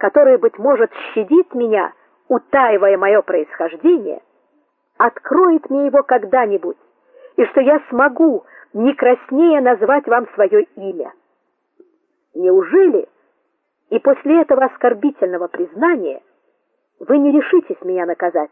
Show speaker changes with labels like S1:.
S1: который быть может щадит меня, утаивая мое происхождение, откроет мне его когда-нибудь, и что я смогу не краснея назвать вам свое имя. Неужели и после этого оскорбительного признания вы не решитесь меня наказать?